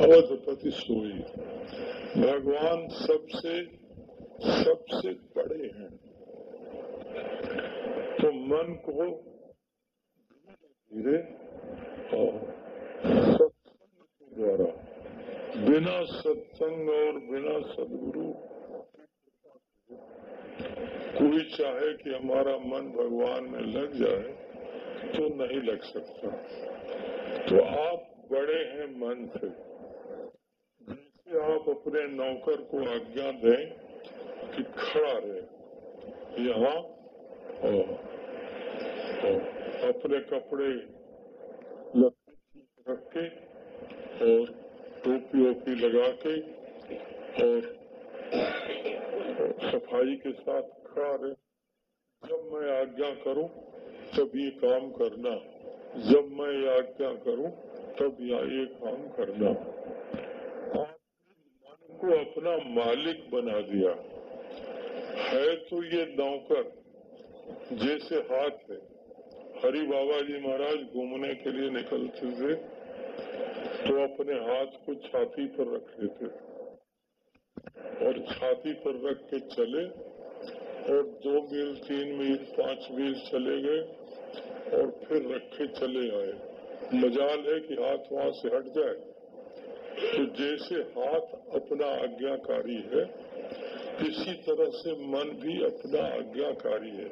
अवधपति सोई भगवान सबसे सबसे बड़े हैं। तो मन को धीरे और सत्संग के द्वारा, बिना सत्संग और बिना सदगुरु, कोई चाहे कि हमारा मन भगवान में लग जाए तो नहीं लग सकता। तो आप बड़े हैं मन से। आप अपने नौकर को आज्ञा दें कि खड़ा रहे। यहाँ और, और अपने कपड़े रख के और टोपी वोपी लगा के और सफ़ाई के साथ खड़ा रहे। जब मैं आज्ञा करूँ तब ये काम करना। जब मैं आज्ञा करूँ तब या ये काम करना। को अपना मालिक बना दिया। है तो ये नौकर, जैसे हाथ है। हरि बाबा जी महाराज घूमने के लिए निकलते थे तो अपने हाथ को छाती पर रख लेते और छाती पर रख के चले, और दो मील, तीन मील, पाँच मील चले गए, और फिर रखे चले आए। मजाल है कि हाथ वहाँ से हट जाए। तो जैसे हाथ अपना आज्ञाकारी है, इसी तरह से मन भी अपना आज्ञाकारी है।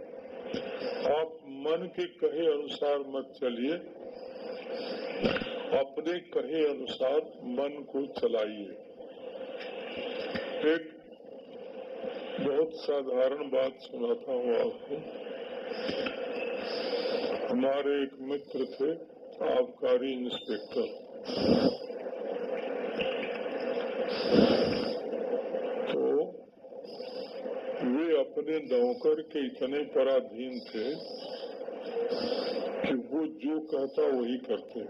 आप मन के कहे अनुसार मत चलिए, अपने कहे अनुसार मन को चलाइए। एक बहुत साधारण बात सुनाता हूँ आपको। हमारे एक मित्र थे, आबकारी इंस्पेक्टर तो वे अपने नौकर के इतने पराधीन थे कि वो जो कहता वही करते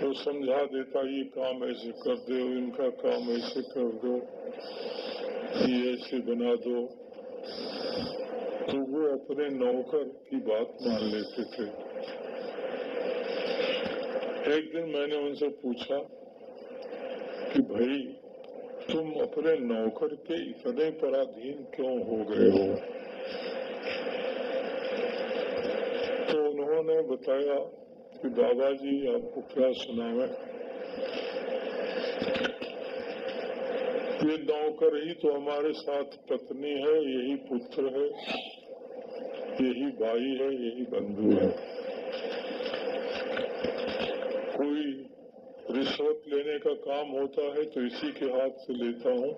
तो समझा देता ये काम ऐसे कर दो इनका काम ऐसे कर दो ये ऐसे बना दो तो वो अपने नौकर की बात मान लेते थे एक दिन मैंने उनसे पूछा कि भाई तुम अपने नौकर के इतने पराधीन क्यों हो गए हो? तो उन्होंने बताया कि बाबा जी आपको क्या सुनावे ये नौकर ही तो हमारे साथ पत्नी है, यही पुत्र है, यही भाई है, यही बंधु है कोई रिश्वत लेने का काम होता है तो इसी के हाथ से लेता हूँ।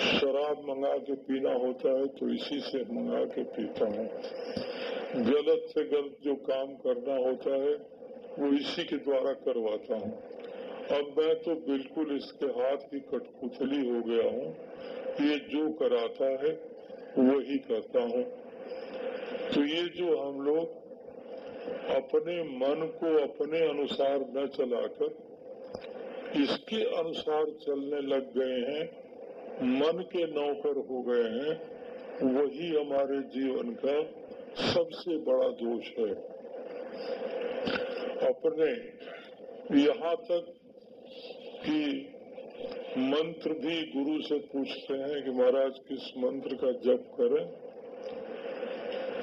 शराब मंगा के पीना होता है तो इसी से मंगा के पीता हूँ। गलत से गलत जो काम करना होता है, वो इसी के द्वारा करवाता हूँ। अब मैं तो बिल्कुल इसके हाथ की कठपुतली हो गया हूँ। ये जो कराता है, वही करता हूँ। तो ये जो हम लोग अपने मन को अपने अनुसार न चलाकर इसके अनुसार चलने लग गए हैं, मन के नौकर हो गए हैं, वही हमारे जीवन का सबसे बड़ा दोष है। अपने यहाँ तक कि मंत्र भी गुरु से पूछते हैं कि महाराज, किस मंत्र का जप करें?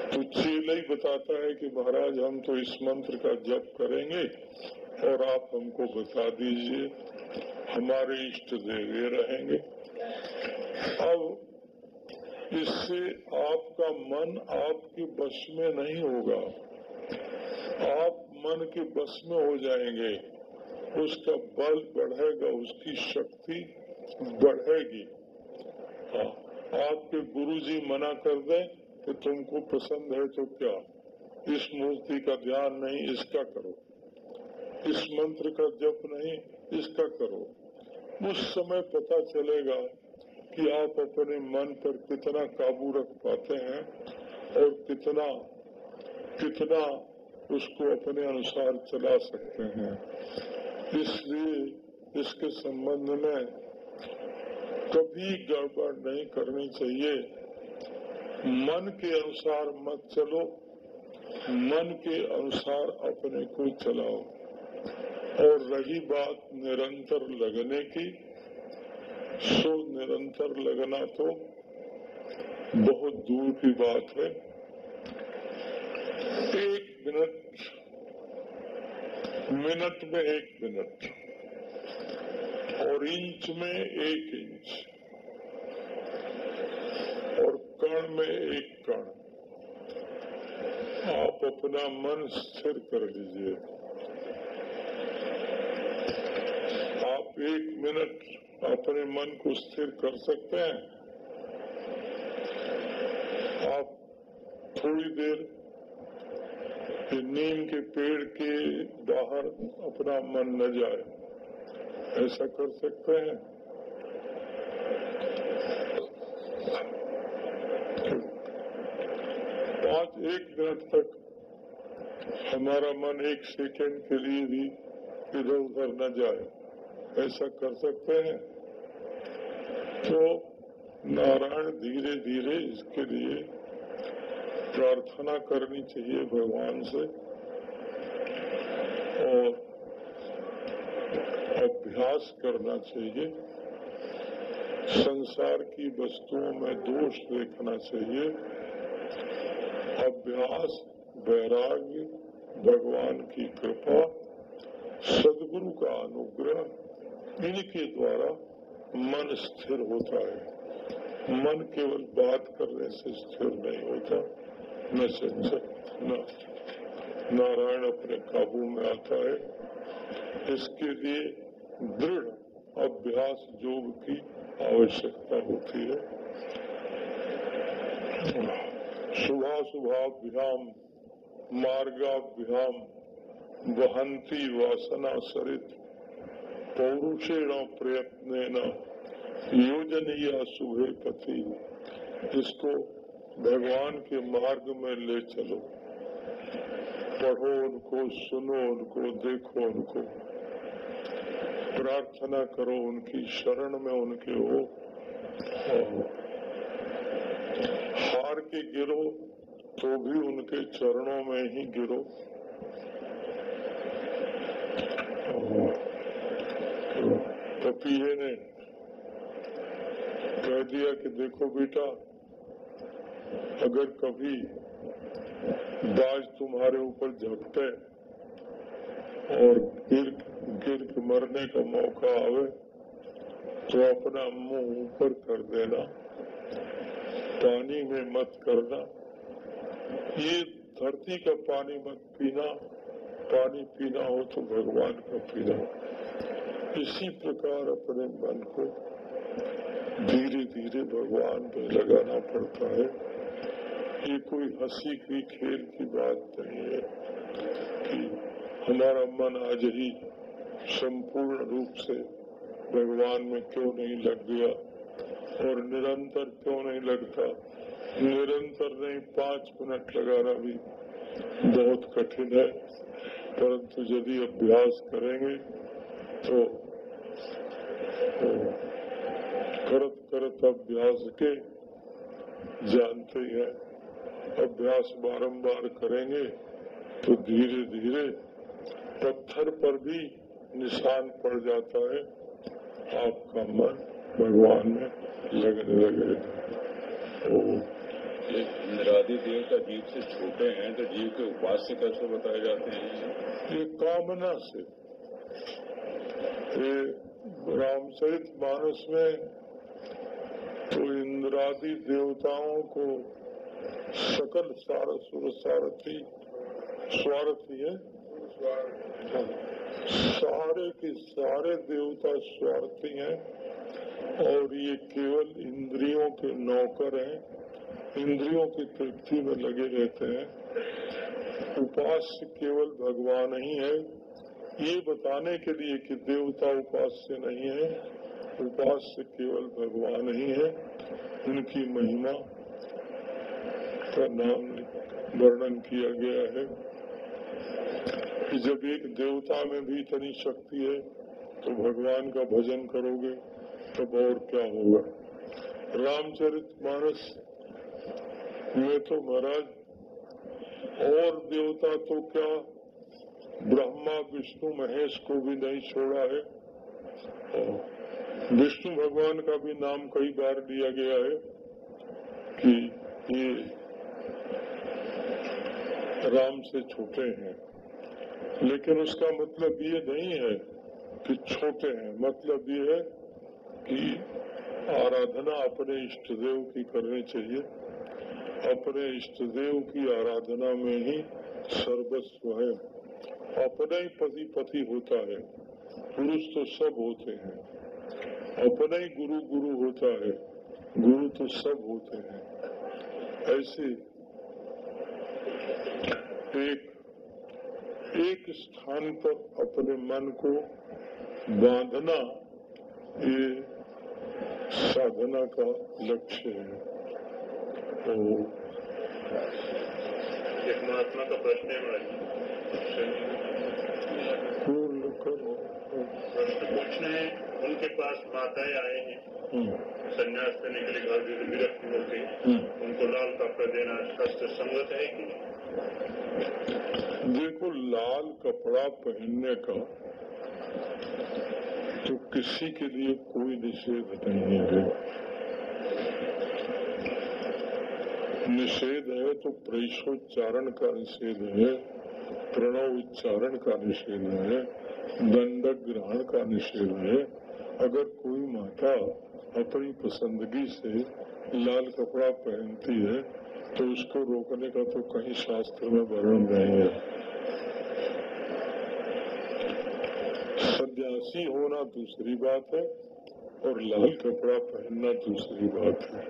तो चेला ही बताता है कि महाराज, हम तो इस मंत्र का जप करेंगे। और आप हमको बता दीजिए। हमारे इष्ट देव रहेंगे। अब इससे आपका मन आपके बस में नहीं होगा। आप मन के बस में हो जाएँगे। उसका बल बढ़ेगा, उसकी शक्ति बढ़ेगी। हाँ आपके गुरुजी मना कर दें कि तुमको पसंद है तो क्या? इस मूर्ति का ध्यान नहीं, इसका करो। इस मंत्र का जप नहीं, इसका करो। उस समय पता चलेगा कि आप अपने मन पर कितना काबू रख पाते हैं और कितना कितना उसको अपने अनुसार चला सकते हैं। इसलिए इसके संबंध में कभी गड़बड़ नहीं करनी चाहिए। मन के अनुसार मत चलो, मन के अनुसार अपने को चलाओ। और रही बात निरंतर लगने की, सो निरंतर लगना तो बहुत दूर की बात है। एक मिनट मिनट में एक मिनट, और इंच में एक इंच, और कण में एक कण। आप अपना मन स्थिर कर लीजिए। एक मिनट अपने मन को स्थिर कर सकते हैं। आप थोड़ी देर नीम के पेड़ के बाहर अपना मन न जाए। ऐसा कर सकते हैं। पाँच एक मिनट तक हमारा मन एक सेकंड के लिए भी इधर उधर न जाए। ऐसा कर सकते हैं। तो नारायण धीरे धीरे इसके लिए प्रार्थना करनी चाहिए भगवान से और अभ्यास करना चाहिए। संसार की वस्तुओं में दोष देखना चाहिए। अभ्यास, वैराग्य, भगवान की कृपा, सदगुरु का अनुग्रह इनके द्वारा मन स्थिर होता है। मन केवल बात करने से स्थिर नहीं होता। न संचय न नारायण अपने काबू में आता है। इसके लिए दृढ़ अभ्यास योग की आवश्यकता होती है। शुभाशुभाभ्याम मार्गाभ्याम, वहंती वासना सरित पौरुषेण प्रयत्न योजनीय शुभे पति, इसको भगवान के मार्ग में ले चलो। पढ़ो उनको, सुनो उनको, देखो उनको। प्रार्थना करो उनकी शरण में उनके हो। हार के गिरो तो भी उनके चरणों में ही गिरो। पपीहे ने। कह दिया कि देखो बेटा, अगर कभी बाज तुम्हारे ऊपर झपटे और गिर गिर मरने का मौका आवे तो अपना मुँह ऊपर कर देना। पानी में मत करना। ये धरती का पानी मत पीना। पानी पीना हो तो भगवान का पीना। इसी प्रकार अपने मन को धीरे धीरे भगवान पे लगाना पड़ता है। ये कोई हँसी की खेल की बात नहीं है कि हमारा मन आज ही संपूर्ण रूप से भगवान में क्यों नहीं लग गया और निरंतर क्यों नहीं लगता? निरंतर नहीं, पाँच मिनट लगाना भी बहुत कठिन है। परंतु यदि अभ्यास करेंगे तो करत करत अभ्यास के जानते हैं। अभ्यास बारंबार करेंगे तो धीरे धीरे पत्थर पर भी निशान पड़ जाता है। आपका मन भगवान में लगने लगे निरादि देव का जीव से छोटे हैं तो जीव के उपास्य कैसे बताए जाते हैं? ये कामना से। ये रामचरित मानस में तो इंद्रादि देवताओं को सकल सारसुर सारथी, स्वार्थी है। सारे के सारे देवता स्वार्थी हैं और ये केवल इंद्रियों के नौकर हैं, इंद्रियों की तृप्ति में लगे रहते हैं। उपास्य केवल भगवान ही है। ये बताने के लिए कि देवता उपास्य नहीं है, उपास्य केवल भगवान ही है, उनकी महिमा का नाम वर्णन किया गया है कि जब एक देवता में भी इतनी शक्ति है तो भगवान का भजन करोगे, तब और क्या होगा? रामचरित मानस, में तो महाराज, और देवता तो क्या ब्रह्मा, विष्णु, महेश को भी नहीं छोड़ा है। विष्णु भगवान का भी नाम कई बार लिया गया है कि ये राम से छोटे हैं। लेकिन उसका मतलब ये नहीं है कि छोटे हैं। मतलब ये है कि आराधना अपने इष्ट देव की करनी चाहिए। अपने इष्ट देव की आराधना में ही सर्वस्व है। अपना ही पति पति होता है। पुरुष तो सब होते हैं। अपना ही गुरु गुरु होता है। गुरु तो सब होते हैं। ऐसे एक एक स्थान पर अपने मन को बांधना ये साधना का लक्ष्य है। तो महात्मा का प्रश्न है प्रश्न उनके पास माताएँ आए हैं। हम्म, संन्यास करने के लिए घर में विरक्त होते। हम्म। उनको लाल कपड़ा देना शास्त्र संगत है कि देखो लाल कपड़ा पहनने का तो किसी के लिए कोई निषेध नहीं है। निषेध है तो प्रेषोच्चारण का निषेध है। प्रणव उच्चारण का निषेध है दंड ग्रहण का निषेध है। अगर कोई माता अपनी पसंदगी से लाल कपड़ा पहनती है तो उसको रोकने का तो कहीं शास्त्र में वर्णन नहीं है। सन्यासी होना दूसरी बात है और लाल कपड़ा पहनना दूसरी बात है।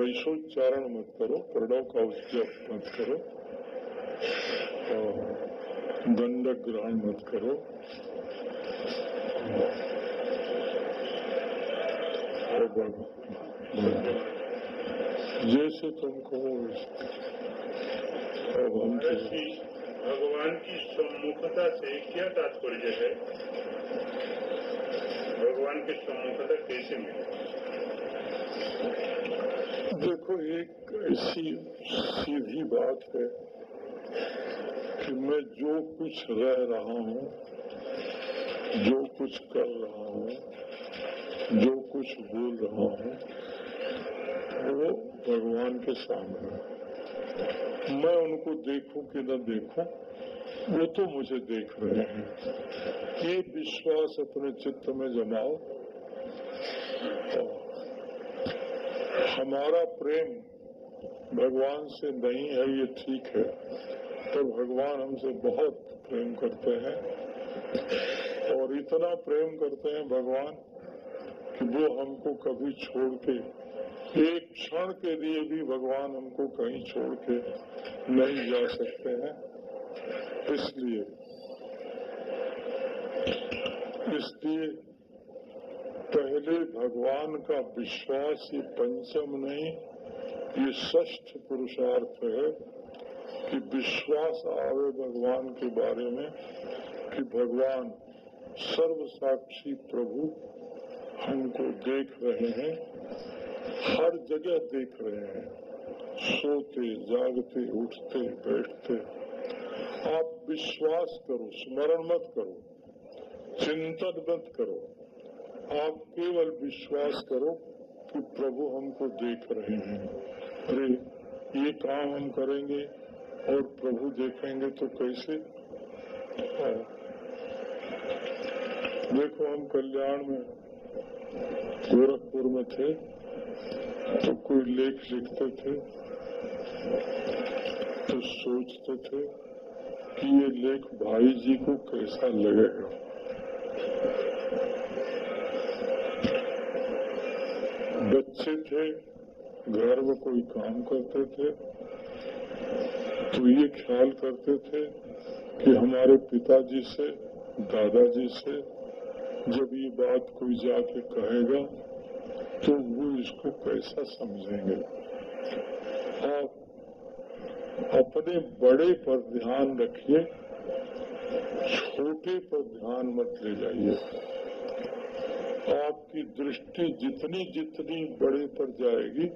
वैशोच्चारण मत करो प्रणव का उच्चार मत करो दंडक ग्रहण मत करो जैसे तुम कहो जी भगवान की सम्मुखता से क्या तात्पर्य है भगवान की सम्मुखता कैसे मिले देखो एक ऐसी सीधी बात है कि मैं जो कुछ रह रहा हूँ, जो कुछ कर रहा हूँ, जो कुछ बोल रहा हूँ, वो भगवान के सामने मैं उनको देखूँ कि न देखूँ, वो तो मुझे देख रहे हैं। ये विश्वास अपने चित्त में जमाओ। और हमारा प्रेम भगवान से नहीं है, ये ठीक है। तो भगवान हमसे बहुत प्रेम करते हैं। और इतना प्रेम करते हैं भगवान कि वो हमको कभी छोड़ के, एक क्षण के लिए भी भगवान हमको कहीं छोड़ के नहीं जा सकते हैं। इसलिए इसलिए पहले भगवान का विश्वास ये पंचम नहीं, ये षष्ठ पुरुषार्थ है कि विश्वास आवे भगवान के बारे में, कि भगवान सर्व साक्षी प्रभु हमको देख रहे हैं, हर जगह देख रहे हैं, सोते, जागते, उठते, बैठते। आप विश्वास करो, स्मरण मत करो, चिंतन मत करो। आप केवल विश्वास करो कि प्रभु हमको देख रहे हैं अरे, ये काम हम करेंगे और प्रभु देखेंगे तो कैसे। देखो, हम कल्याण में गोरखपुर में थे तो कोई लेख लिखते थे तो सोचते थे कि ये लेख भाई जी को कैसा लगेगा बच्चे थे, घर में कोई काम करते थे तो ये ख्याल करते थे कि हमारे पिताजी से, दादाजी से जब ये बात कोई जाके कहेगा तो वो इसको कैसा समझेंगे। आप अपने बड़े पर ध्यान रखिए, छोटे पर ध्यान मत ले जाइए। आपकी दृष्टि जितनी जितनी बड़े पर जाएगी,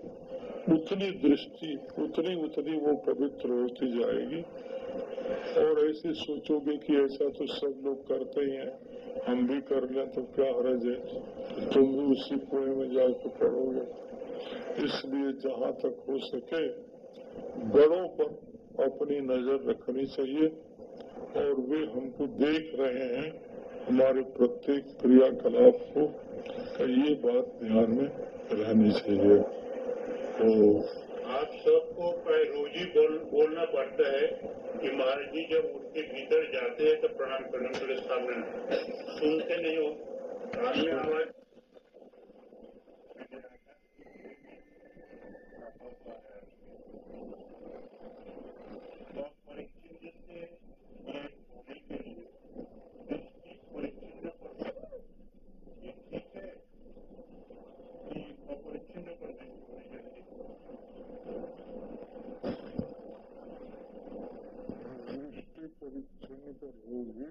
उतनी दृष्टि, उतनी उतनी वो पवित्र होती जाएगी। और ऐसे सोचोगे कि ऐसा तो सब लोग करते ही हैं, हम भी कर लें तो क्या हरज है? तुम भी उसी कुएँ में जाकर पढ़ोगे इसलिए जहाँ तक हो सके, बड़ों पर अपनी नज़र रखनी चाहिए। और वे हमको देख रहे हैं हमारे प्रत्येक क्रियाकलाप को ये बात ध्यान में रहनी चाहिए। तो आप सबको रोज बोल, बोलना पड़ता है कि महाराज जी जब उनके भीतर जाते हैं तो प्रणाम करने के लिए सामने सुनते नहीं हो। आवाज़ दृष्टि परिच्छिन्न पर होगी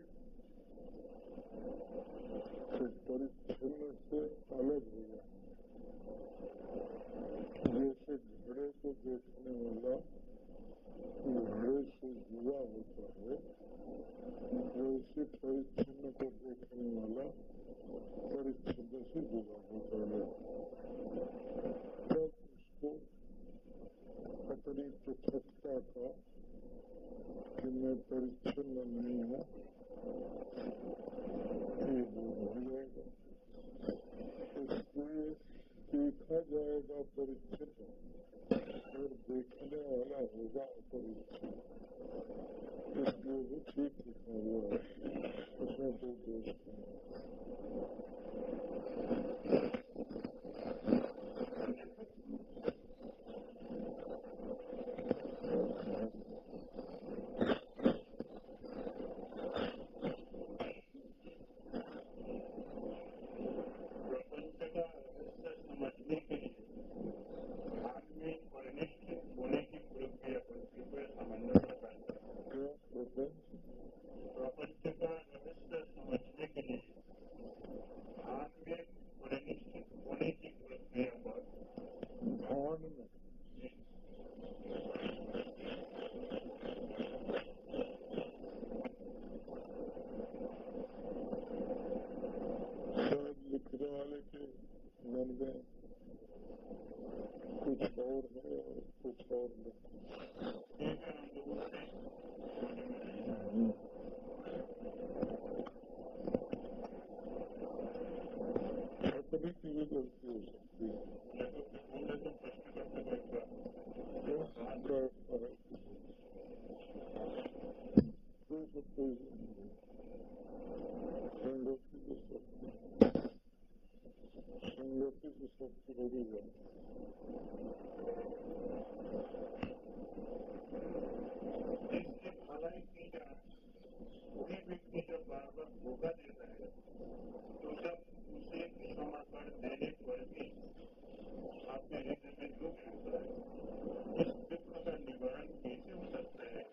तो परिच्छिन्न से अलग हो जाए जैसे घड़े को देखने वाला घड़े से जुड़ा होता है वैसे परिच्छिन्न को देखने वाला परिच्छिन्न से जुड़ा होता है तब उसको अपनी पृथकता का कि मैं परिच्छिन्न नहीं हूँ ये बोध हो जाएगा इसलिए देखा जाएगा परीक्षित और देखने वाला होगा अपरिच्छिन्न इसलिए वो ठीक लिखा हुआ है उसमें दो दोष नहीं प्रपंच का रहस्य समझने के लिए आदमी परिनिष्ठ होने की प्रक्रिया पर कृपया सामंजस्य करता है क्या प्रपंच प्रपंच का रहस्य समझने के लिए आदमी परिनिष्ठ होने की प्रक्रिया पर भान में शायद लिखने वाले के मन में कुछ और है और कुछ और नहीं ठीक है हम लोगों से अपनी की भी गलती हो सकती है लेखक के बोले तो प्रश्न करते बैठा क्या कर पर कोई सब कोई संगति की शक्ति संगति की शक्ति बड़ी जाती जिससे भलाई की जाए वही व्यक्ति जब बार बार धोखा देता है तो जब उसे क्षमा कर देने पर भी आपके हृदय में दुख होता है इस दुख का निवारण कैसे हो सकता है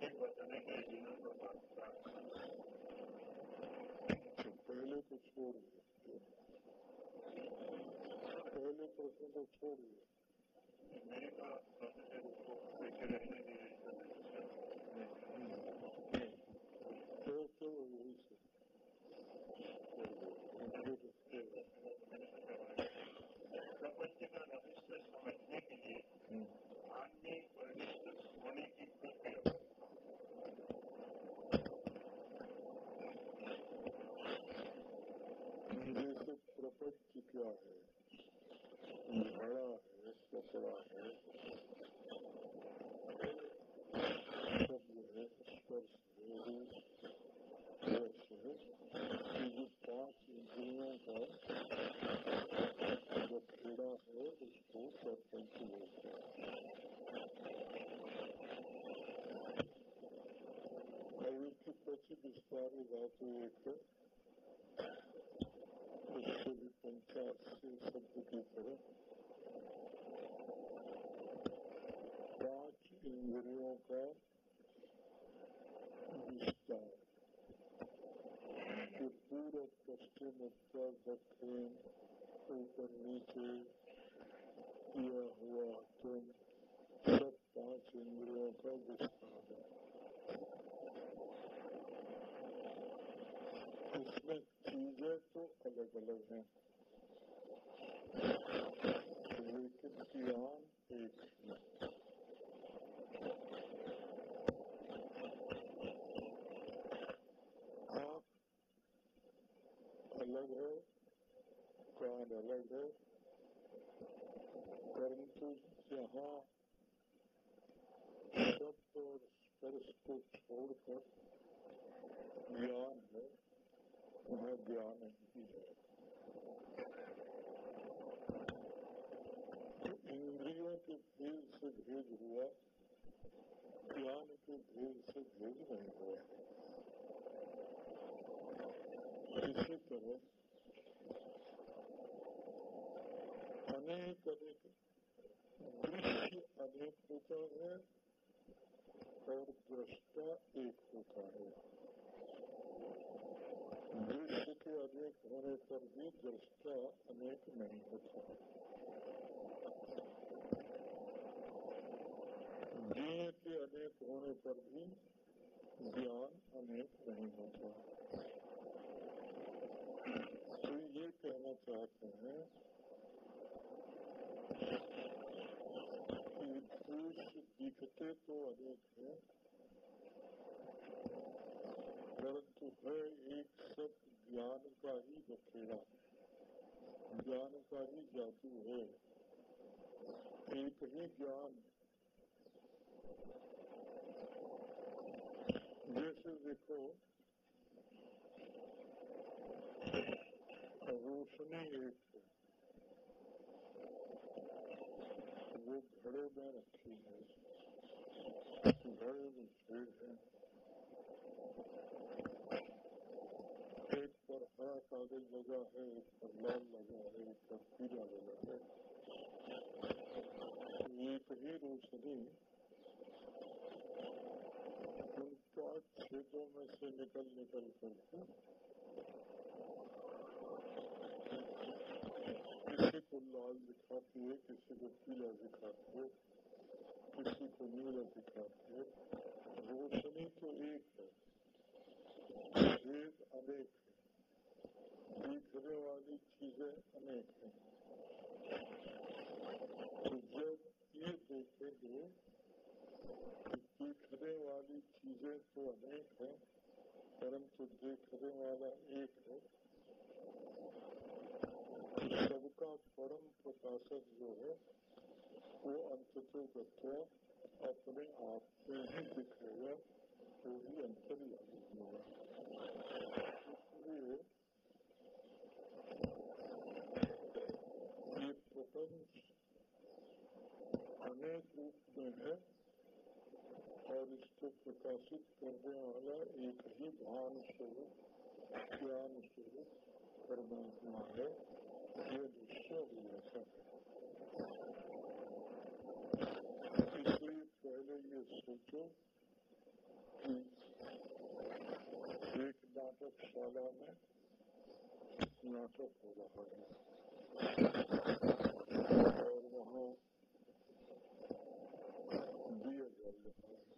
ये बताने के लिए जीवन प्रभाव अच्छा पहले तो छोड़ दिया पहले प्रश्न तो छोड़ दिया मैंने कहा प्रोफेसर उसको कैसे रहने दीजिए तो तो यही से प्रपंच का रहस्य समझने के लिए आदमी परिनिष्ठ होने की प्रक्रिया जैसे प्रपंच क्या है घड़ा है कपड़ा है पाँच इंद्रियों का जो खेड़ा है उसको प्रपंच बोलते हैं इसकी पची उससे भी शब्द की तरह पाँच इंद्रियों का विस्तार कि पूरब पश्चिम उत्तर दक्षिण ऊपर नीचे किया हुआ तो सब पाँच इंद्रियों का विस्तार है इसमें चीज़ें तो अलग अलग हैं। लेकिन ज्ञान एक है आँख अलग है कान अलग है परंतु जहाँ शब्द और स्पर्श को छोड़कर ज्ञान है वह ज्ञान ही है तो इंद्रियों के भेद से भेद हुआ, ज्ञान के भेद से भेद नहीं हुआ। इसी तरह अनेक अनेक दृश्य अनेक होता है और दृष्टा एक होता है। दृश्य के अनेक होने पर भी दृष्टा अनेक नहीं होता। ज्ञ के अनेक होने पर भी ज्ञान अनेक नहीं होता। तो ये कहना चाहते हैं कि दृश्य दिखते तो अनेक है, परंतु है एक सब ज्ञान का ही बखेड़ा ज्ञान का ही जादू है। एक ही ज्ञान जैसे देखो रोशनी एक है वो घड़े में रखी है घड़े में छेद है एक पर हरा कागज़ लगा है एक पर लाल लगा है एक पर पीला लगा है एक ही रोशनी पाँच में से निकल निकल करके किसी को लाल दिखाती है, किसी को पीला दिखाती है, किसी को नीला दिखाती है। रोशनी तो एक है। छेद अनेक है। दिखने वाली चीज़ें अनेक हैं। तो जब ये देखेंगे दिखने वाली चीज़ें तो अनेक हैं, परंतु देखने वाला एक है। सबका परम प्रकाशक जो है, वो अंततो तत्व अपने आप में ही दिखेगा वो ही अंतर्यामी होगा इसलिए ये प्रपंच अनेक रूप में है। और इसको प्रकाशित करने वाला एक ही भान स्वरूप ज्ञान स्वरूप परमात्मा है। ये निश्चय भी इसलिए पहले ये सोचो कि एक नाटकशाला में नाटक हो रहा है। और वहाँ रोशनी जो रही है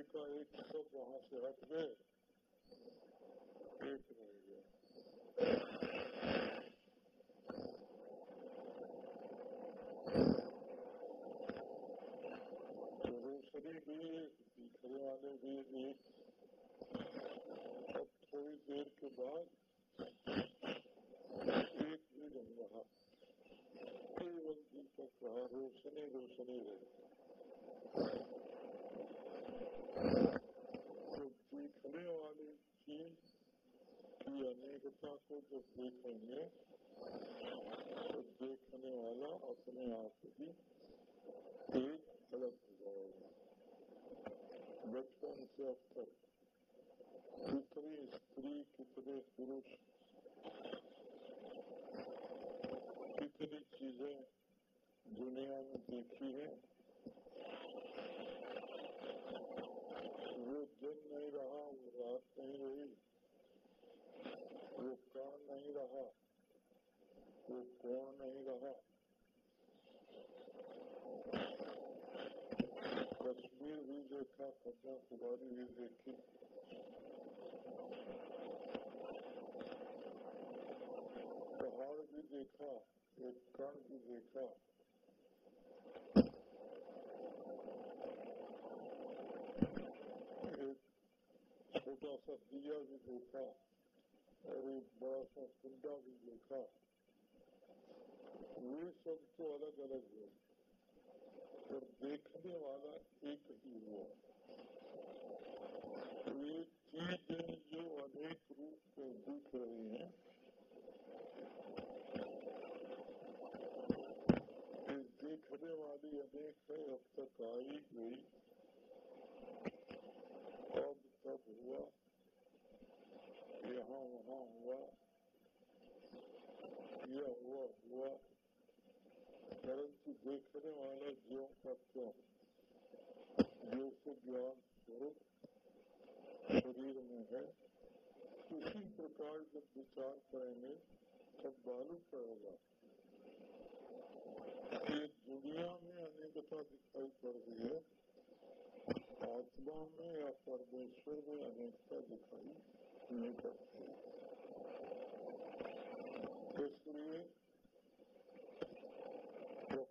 एकाएक सब वहाँ से हट गए एक रह गया वाले भी एक अब थोड़ी देर के बाद एक भी रहा रहा रोशनी रोशनी रही। को जो देखेंगे तो देखने वाला अपने आप ही एक अलग हो जाएगा। बचपन से अब तक कितनी स्त्री, कितने पुरुष, कितनी चीज़ें दुनिया में देखी है कश्मीर भी देखा कन्याकुमारी भी देखी पहाड़ भी देखा एक कण भी देखा एक छोटा सा दिया भी देखा और एक बड़ा सा कुंडा भी देखा वे सब तो अलग अलग है और देखने वाला एक ही हुआ। चीज़ें जो अनेक रूप में दिख रही हैं देखने वाली अनेक है अब तक आई गई अब तब हुआ, यहाँ वहाँ हुआ, यह हुआ हुआ। देखने वाला ज्यो का क्यों जो से ज्ञान स्वरूप शरीर में है, उसी प्रकार जब विचार करेंगे, तब मालूम पड़ेगा कि दुनिया में अनेकता दिखाई पड़ रही है, आत्मा में या परमेश्वर में अनेकता दिखाई नहीं पड़ती। इसलिए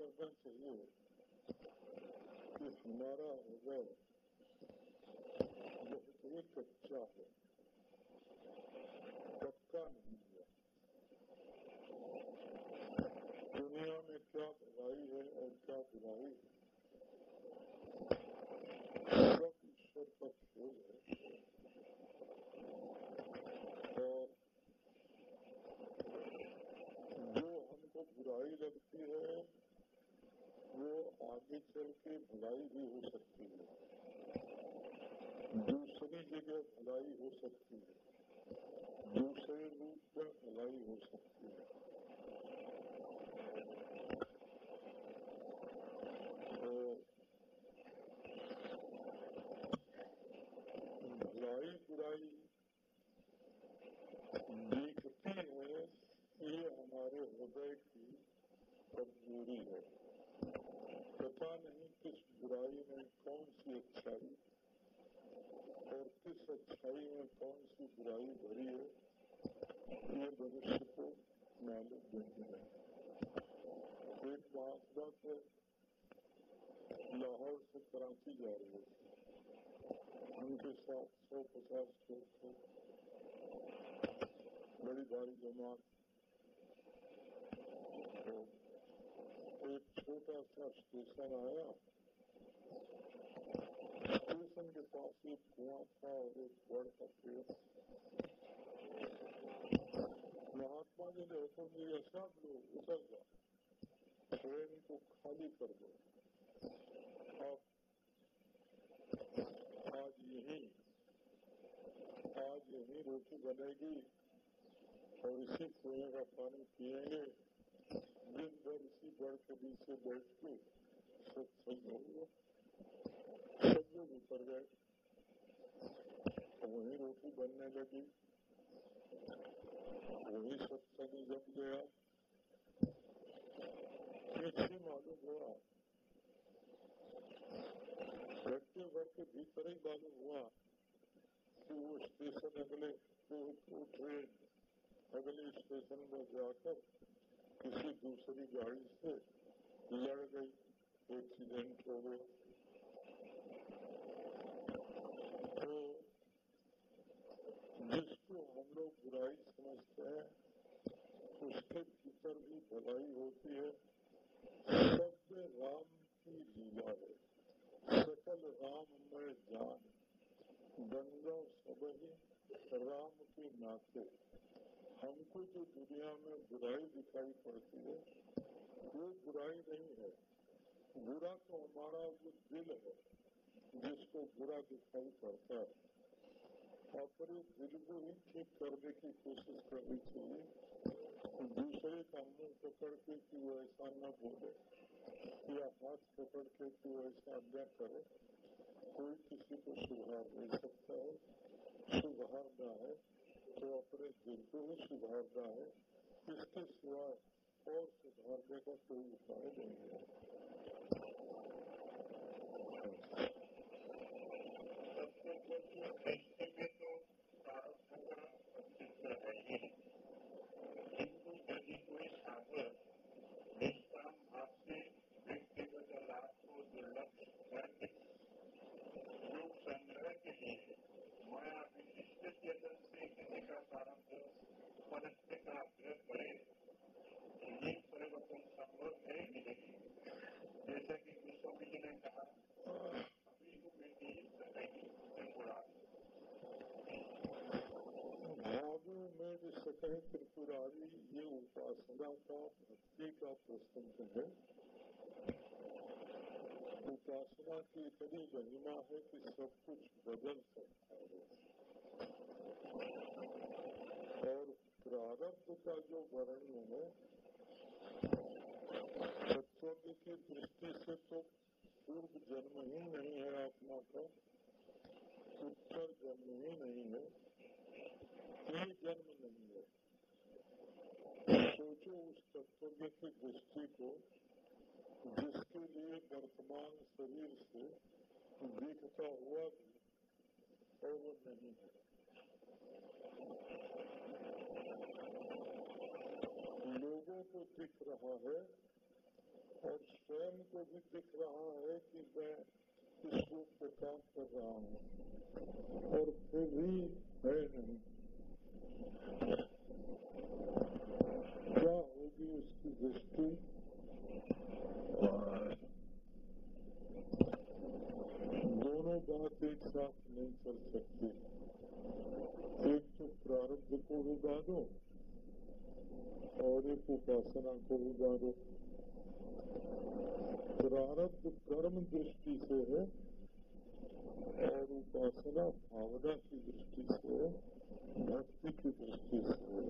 so good for you. It's not out of the way. Just look at each other. That's kind भलाई भी हो सकती है। दूसरी जगह भलाई हो सकती है। दूसरे रूप में भलाई हो सकती है तो भलाई बुराई दिखती है ये हमारे हृदय की कमज़ोरी है पता नहीं किस बुराई में कौन सी अच्छाई और किस अच्छाई में कौन सी बुराई भरी है ये भविष्य को मालूम नहीं है। एक महात्मा से लाहौर से कराची जा रहे थे उनके साथ सौ पचास लोग थे बड़ी भारी जमात। तो एक छोटा सा स्टेशन आया। महात्मा जी ने हुक्म दिया सब लोग उतर जाओ ट्रेन को खाली कर दो अब आज यही आज यही रोटी बनेगी और इसी कुएँ का पानी पिएँगे दिन भर इसी बड़ के नीचे बैठ के सत्संग होगा लोग उतर गए तो वही रोटी बनने लगी वही सत्संग जम गया मालूम हुआ घंटे भर के भीतर ही मालूम हुआ कि वो स्टेशन अगले वो ट्रेन अगले स्टेशन में जाकर किसी दूसरी गाड़ी से लड़ गई एक्सीडेंट हो गया तो जिसको हम लोग बुराई समझते हैं उसके भीतर भी भलाई होती है। सब राम की लीला है। सकल राम में जान, गंगा सब ही राम के नाते। हमको जो दुनिया में बुराई दिखाई पड़ती है, वो बुराई नहीं है। बुरा तो हमारा वो दिल है, जिसको बुरा दिखाई पड़ता है। अपने दिल को ही ठीक करने की कोशिश करनी चाहिए दूसरे का मुँह पकड़ के कि वो ऐसा न बोले या हाथ पकड़ के कि वो ऐसा न करे कोई किसी को सुधार नहीं सकता है सुधारना है तो अपने दिल को ही सुधारना है इसके सिवाय और सुधारने का कोई उपाय नहीं है सबसे दृष्टि में तो प्रारब्ध का अस्तित्व है ही किंतु यदि कोई साधक निष्काम भाव से व्यक्तिगत लाभ को दुर्लक्ष करके योग संग्रह के लिए माया विशिष्ट चेतन से किसी का प्रारब्ध आग्रह करे ये संभव है कि जैसा कि गोस्वामी जी ने कहा में सतह त्रिपुरारी, ये उपासना का भक्ति का प्रसंग है। उपासना की इतनी महिमा है कि सब कुछ बदल सकता है। और प्रारब्ध का जो वर्ण है तत्व की दृष्टि से तो पूर्व जन्म ही नहीं है आत्मा का, उत्तर जन्म ही नहीं है, ये जन्म नहीं है। सोचो उस तत्व की दृष्टि को, जिसके लिए वर्तमान शरीर से दिखता हुआ भी और नहीं है। लोगों को दिख रहा है और स्वयं को भी दिख रहा है कि मैं इस रूप को काम कर रहा हूँ। और फिर भी है नहीं। क्या होगी उसकी दृष्टि? दोनों बात एक साथ नहीं चल सकती। एक तो प्रारब्ध को दो और एक उपासना को उगा दो प्रारब्ध कर्म दृष्टि से है और उपासना भावना की दृष्टि से भक्ति की दृष्टि से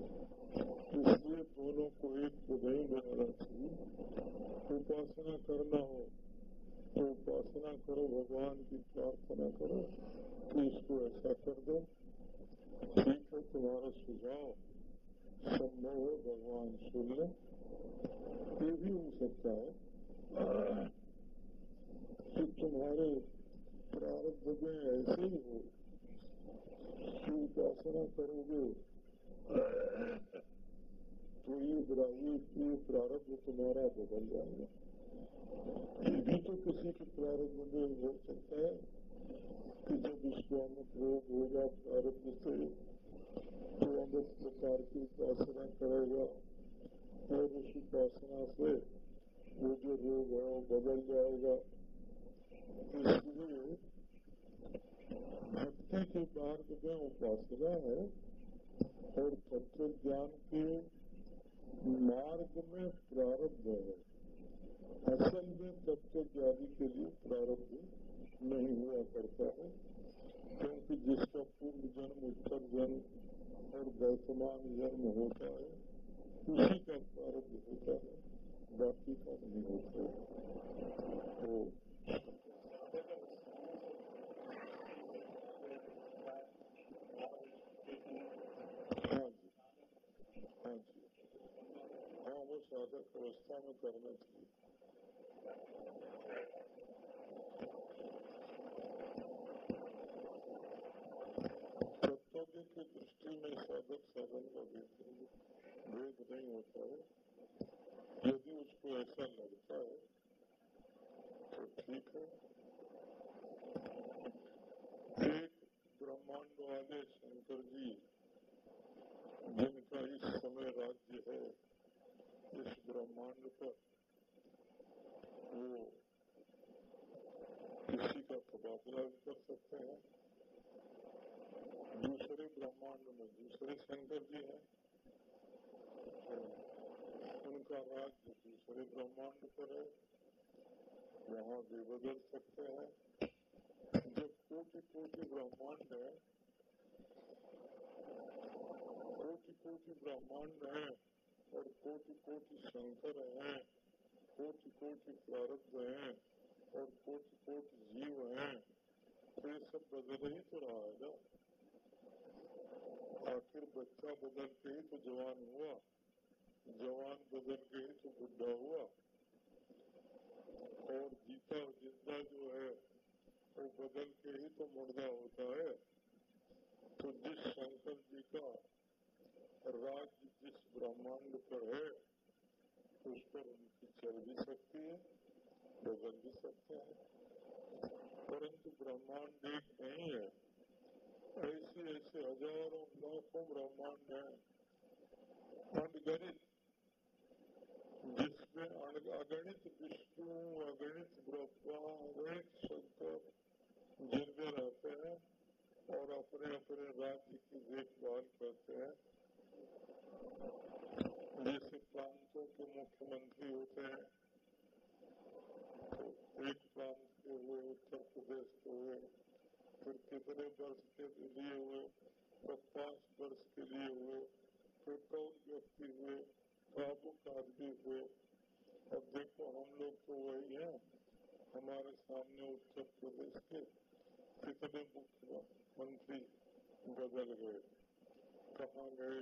इसलिए दोनों को एक बनाना चाहिए। उपासना करना हो तो उपासना करो, भगवान की प्रार्थना करो कि इसको ऐसा कर दो। ठीक है, तुम्हारा सुझाव संभव है भगवान ले ये भी हो सकता है कि तुम्हारे प्रारब्ध में ऐसे ही हो कि उपासना करोगे तो ये बुराई ये प्रारब्ध तुम्हारा बदल जाएगा ये भी तो किसी के प्रारब्ध में हो सकता है कि जब इसको अमुक रोग होगा प्रारब्ध से तो अमुक प्रकार की उपासना करेगा और उस उपासना से वो जो रोग है वो बदल जाएगा इसलिए भक्ति के मार्ग में उपासना है और तत्व ज्ञान के मार्ग में प्रारब्ध है असल में तत्व ज्ञानी के लिए प्रारब्ध नहीं हुआ करता है क्योंकि जिसका पूर्व जन्म उत्तर जन्म और वर्तमान जन्म होता है उसी का प्रारब्ध होता है बाकी का नहीं होता तो हाँ हाँ हाँ वो साधक अवस्था में करना चाहिए दूसरे की दृष्टि में साधक साधन का भेद भेद नहीं होता है यदि उसको ऐसा लगता है तो ठीक है एक ब्रह्मांड वाले शंकर जी जिनका इस समय राज्य है इस ब्रह्मांड पर वो किसी का तबादला भी कर सकते हैं दूसरे ब्रह्मांड में दूसरे शंकर जी हैं उनका राज्य दूसरे ब्रह्मांड पर है वहाँ भी बदल सकते हैं जब कोटि कोटि ब्रह्मांड है कोटि कोटि ब्रह्मांड है। और कोटि कोटि शंकर हैं कोटि कोटि प्रारब्ध हैं और कोटि कोटि जीव है तो ये सब बदल ही तो रहा है। आखिर बच्चा बदल के ही तो जवान हुआ। जवान बदल ही तो बुढ़ा हुआ। और जीता ज़िंदा जो है, वो बदल के ही तो मुर्दा होता है। तो जिस शंकर जी का राज्य जिस ब्रह्मांड पर है, उस पर उनकी चल भी सकती है, बदल भी सकते हैं। परंतु ब्रह्मांड एक नहीं है। ऐसे ऐसे हज़ारों लाखों ब्रह्मांड हैं। अनगणित जिसमें अगणित विष्णु, अगणित ब्रह्मा, अगणित शंकर, जिनमें रहते हैं और अपने अपने राज्य की देखभाल करते हैं। जैसे प्रांतों के मुख्यमंत्री होते हैं तो एक प्रांत के हुए, उत्तर प्रदेश के हुए, फिर कितने वर्ष के लिए हुए, पचास वर्ष के लिए हुए, फिर कौन व्यक्ति हुए काबुक आदमी हुए अब देखो हम लोग तो वही हैं हमारे सामने उत्तर प्रदेश के कितने मुख्यमंत्री बदल गए कहाँ गए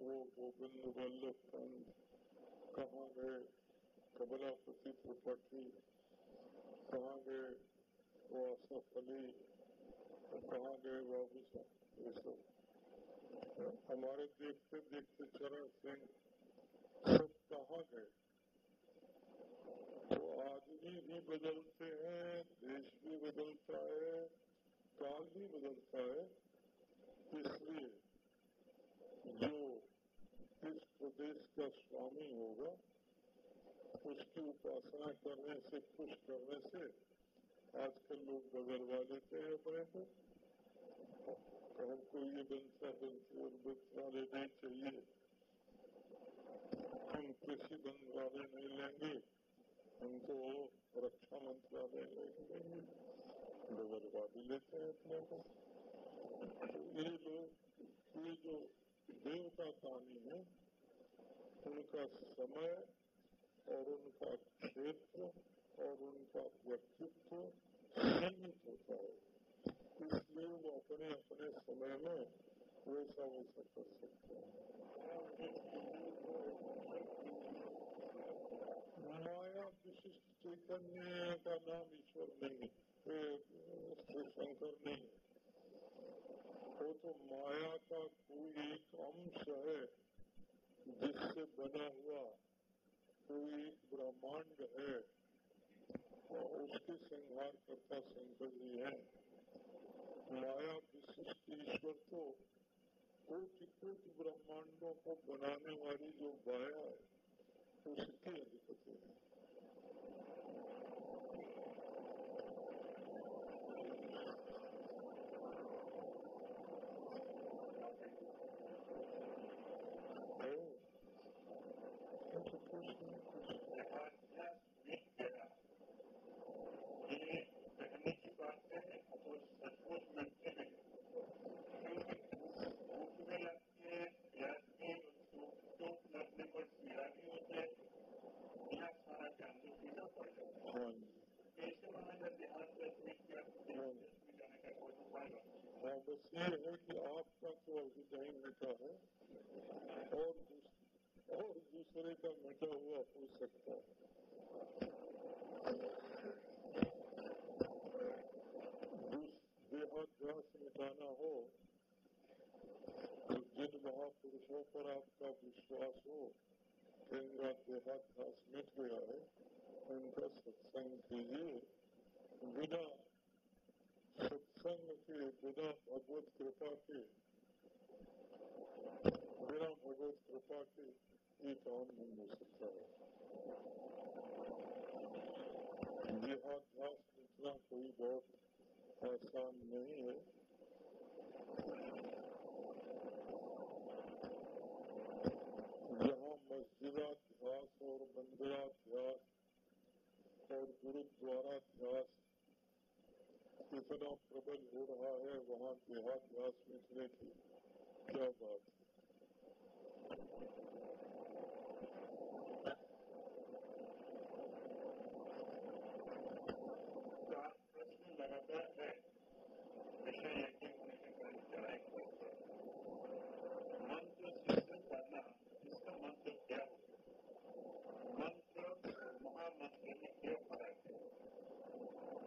वो गोविंद वल्लभ पंत कहाँ गए कमलापति त्रिपाठी कहाँ गए वो असफ अली कहाँ गए बाबू साहब हमारे देखते देखते चरण सिंह सब कहाँ गए आदमी भी बदलते हैं, देश भी बदलता है, काल भी बदलता है। इसलिए जो इस प्रदेश का स्वामी होगा, उसकी उपासना करने से, खुश करने से आजकल लोग बदलवा लेते हैं अपने को। हमको ये बंसा बंसी और मंत्रालय नहीं चाहिए। हम कृषि मंत्रालय नहीं लेंगे। हमको रक्षा मंत्रालय बदलवा लेते हैं अपने को। तो ये लोग, ये जो देवता कहानी है, उनका समय और उनका क्षेत्र और उनका व्यक्तित्व सीमित होता है। इसलिए वो अपने अपने समय में वैसा वैसा कर सकते हैं। Não é o que se explica, né? ये है कि आपका तो नहीं मिटा है। और और दूसरे का मिटा हुआ हो सकता है। देहाध्यास मिटाना हो जिन महापुरुषों पर आपका विश्वास हो इनका देहाध्यास मिट गया है, उनका सत्संग कीजिए बिना के बिना भगवत कृपा के बिना भगवत कृपा के ये काम नहीं हो सकता है देहाध्यास मिटना कोई बहुत आसान नहीं है जहाँ मस्जिदाध्यास और मंदिराध्यास और गुरुद्वाराध्यास इतना प्रबल हो रहा है वहाँ देहाभ्यास मिटने की क्या बात है तो आप प्रश्न लगातार है विषय यज्ञ होने के कारण चढ़ाई करते मंत्र सिद्ध करना इसका मंत्र क्या हो मंत्र महामंत्र में क्या फ़र्क है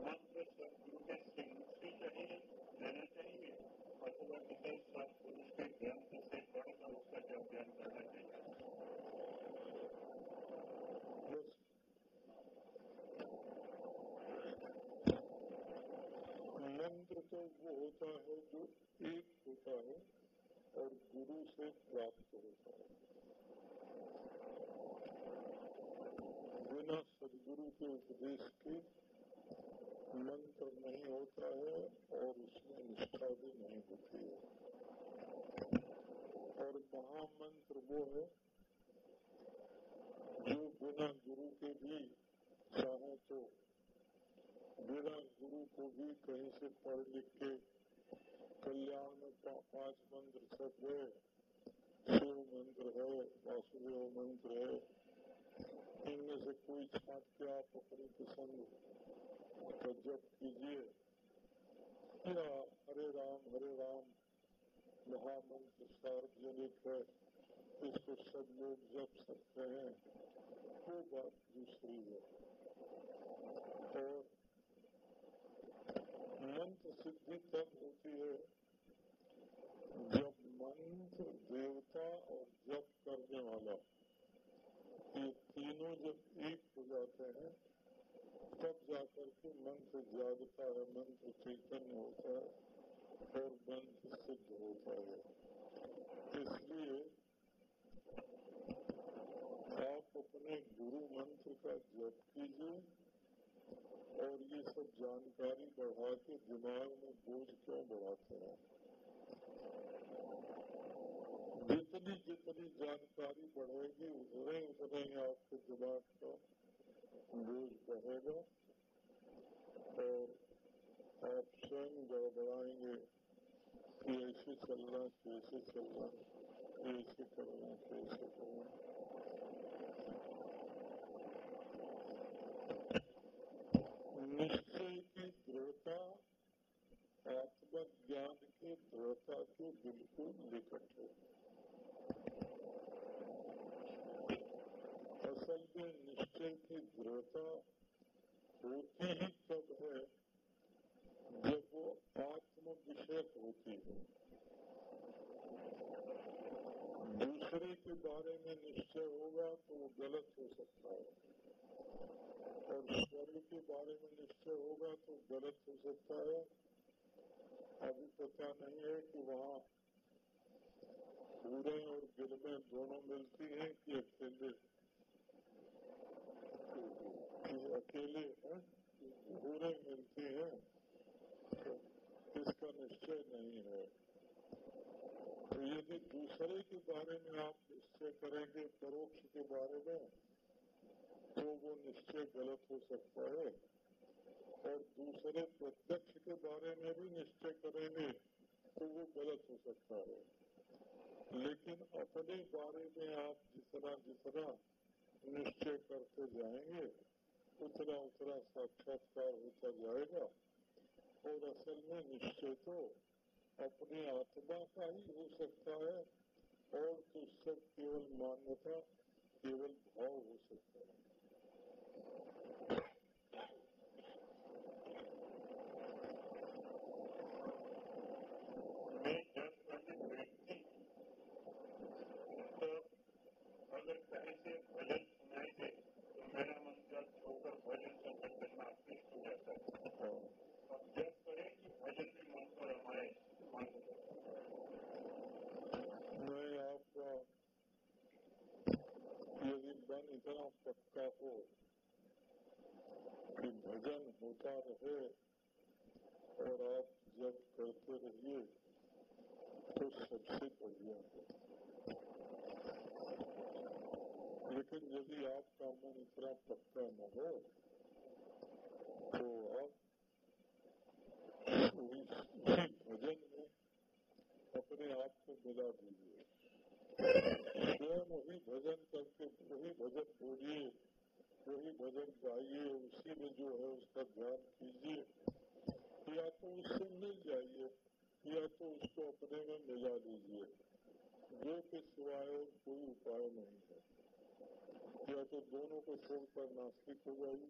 मंत्र सदगुरु के सिंह से चाहिए लेना चाहिए अथवा किसी सत्पुरुष के ग्रंथ से पढ़कर उसका जो अध्ययन करना चाहिए बस मंत्र तो वो होता है जो एक होता है और गुरु से प्राप्त होता है। बिना सदगुरु के उपदेश के मंत्र नहीं होता है और उसमें निष्ठा भी नहीं होती है। और महामंत्र वो है जो बिना गुरु के भी चाहे तो बिना गुरु को भी कहीं से पढ़ लिख के कल्याण पा- पाँच मंत्र छप गए शिव मंत्र है, वासुदेव मंत्र है। इनमें से कोई छाट के आप अपनी का जप कीजिए। हरे राम हरे राम, महामंत्र सार्वजनिक है। इसको सब लोग जप सकते हैं। वो बात दूसरी है। और मंत्र सिद्धि तब होती है जब मंत्र देवता और जप करने वाला। ये तीनों जब एक हो जाते हैं, तब जाकर के मंत्र जागता है मंत्र चैतन्य होता है और मंत्र सिद्ध होता है। इसलिए आप अपने गुरु मंत्र का जप कीजिए। और ये सब जानकारी बढ़ा के दिमाग में बोझ क्यों बढ़ाते हैं? जितनी जितनी जानकारी बढ़ेगी, उतने उतने ही आपके दिमाग का बोझ बढ़ेगा। और आप स्वयं गड़बड़ाएँगे कि ऐसे चलना, कैसे चलना, कैसे करना कैसे करना निश्चय की दृढ़ता आत्मज्ञान की दृढ़ता के बिल्कुल निकट है असल में निश्चय की दृढ़ता होती ही तब है जब वो आत्म विषयक होती है। दूसरे के बारे में निश्चय होगा तो वो गलत हो सकता है। और स्वर्ग के बारे में निश्चय होगा तो गलत हो सकता है। अभी पता नहीं है कि वहाँ पूरे और गिरमे दोनों मिलती हैं कि अकेले कि अकेले हैं पूरे मिलती हैं तो इसका निश्चय नहीं है। तो यदि दूसरे के बारे में आप निश्चय करेंगे, परोक्ष के बारे में तो वो निश्चय गलत हो सकता है। और दूसरे प्रत्यक्ष के बारे में भी निश्चय करेंगे तो वो गलत हो सकता है। लेकिन अपने बारे में आप जितना जितना निश्चय करते जाएँगे उतना उतना साक्षात्कार होता जाएगा और असल में निश्चय तो अपनी आत्मा का ही हो सकता है और तो सब केवल मान्यता केवल भाव हो सकता है मैं जब पंडित व्यक्ति इतना पक्का हो कि भजन होता रहे और आप जब करते रहिए तो सबसे बढ़िया है लेकिन यदि आपका मन इतना पक्का न हो तो आप भजन में अपने आप को मिला दीजिए। स्वयं वही भजन करके, वही भजन बोलिए वही भजन गाइए, उसी में जो है उसका ध्यान कीजिए। या तो उससे मिल जाइए, या तो उसको अपने में मिला लीजिए। जो के सिवाय कोई उपाय नहीं है। या तो दोनों को छोड़कर नास्तिक हो जाइए।